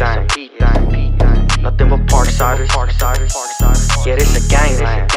thing. Nothing but Parksiders. Yeah, this a gangland.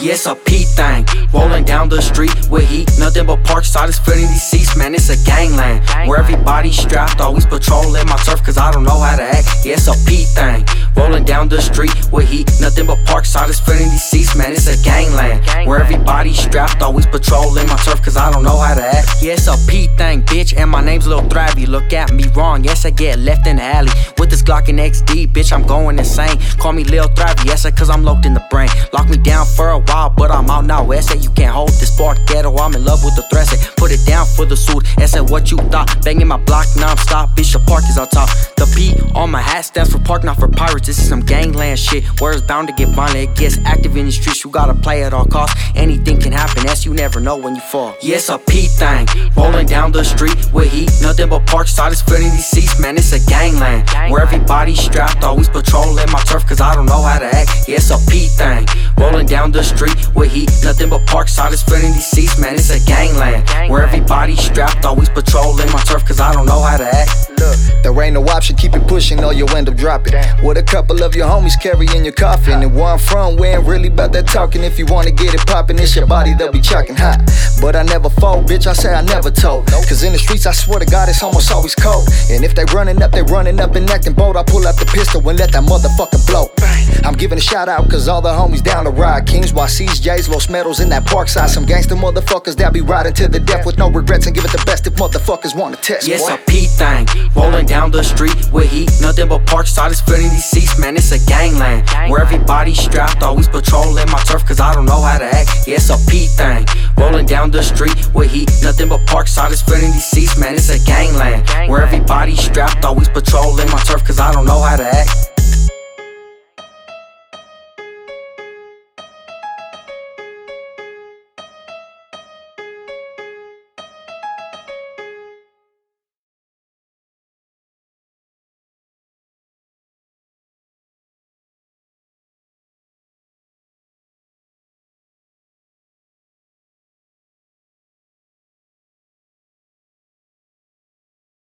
Yes, a P thing. Rolling down the street with heat, nothing but Parksiders filling these seats, man. It's a gangland where everybody's strapped, always patrolling my turf, cause I don't know how to act. Yes, a P thing. Rolling down the street with heat, nothing but Parksiders filling these seats, man. It's a gangland where everybody's strapped, always patrolling my turf, cause I don't know how to act. Yeah, it's a P thing, bitch. And my name's Lil Thrivey. Look at me wrong. Yes, I get left in the alley. With this Glock and XD, bitch, I'm going insane. Call me Lil Thrivey, yes, sir, cause I'm locked in the brain. Lock me down for a while, but I'm out now. I said you can't hold this spark ghetto. I'm in love with the threat. Put it down for the suit. I said what you thought. Banging my block non-stop. Bitch, the park is on top. The P on my hat stands for park, not for pirates. This is some gangland shit. It's bound to get violent. It gets active in the streets. You gotta play at all costs. Anything can happen. As you never know when you fall. Yes, Yeah, a P thing. Rolling down the street with heat. Nothing but Parksiders filling these seats. Man, it's a gangland. Where everybody's strapped. Always patrolling my turf. Cause I don't know how to act. Yeah, it's a P thing. Rolling down the street with heat. Nothing but Parksiders filling these seats. Man, it's a gangland. Where everybody's strapped. Always patrolling my turf. Cause I don't know how to act. Look. There ain't no option, keep it pushing or you'll end up dropping. With a couple of your homies carrying your coffin. And where I'm from, we ain't really about that talking. If you wanna get it poppin', it's your body, they'll be chucking hot. But I never fold, bitch, I say I never told. Cause in the streets, I swear to God, it's almost always cold. And if they running up, they running up and acting bold. I pull out the pistol and let that motherfucker blow. I'm giving a shout out cause all the homies down the ride. Kings, YCs, J's, Los Meadows in that park side. Some gangster motherfuckers that be riding to the death with no regrets and give it the best if motherfuckers wanna test. Yes, boy. a P thing. Rolling down the street with heat. Nothing but Parksiders filling these seats. Man, it's a gangland. Where everybody's strapped. Always patrolling my turf. Cause I don't know how to act. Yeah, it's a P thing. Rolling down the street with heat. Nothing but Parksiders filling these seats. Man, it's a gangland. Where everybody's strapped. Always patrolling my turf. Cause I don't know how to act.